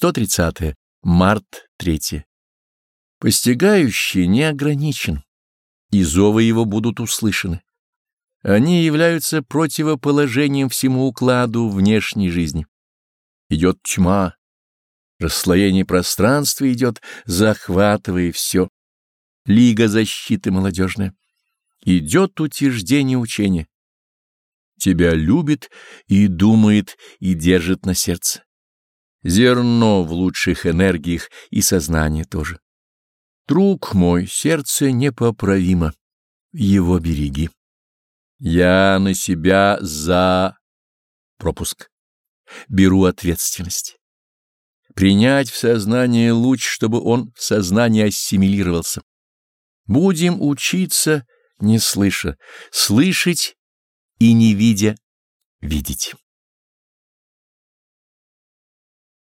130. Март 3. Постигающий не ограничен, и зовы его будут услышаны. Они являются противоположением всему укладу внешней жизни. Идет тьма, расслоение пространства идет, захватывая все. Лига защиты молодежная. Идет утверждение учения. Тебя любит и думает, и держит на сердце. Зерно в лучших энергиях и сознание тоже. Друг мой, сердце непоправимо, его береги. Я на себя за пропуск. Беру ответственность. Принять в сознание луч, чтобы он в сознании ассимилировался. Будем учиться, не слыша, слышать и не видя, видеть.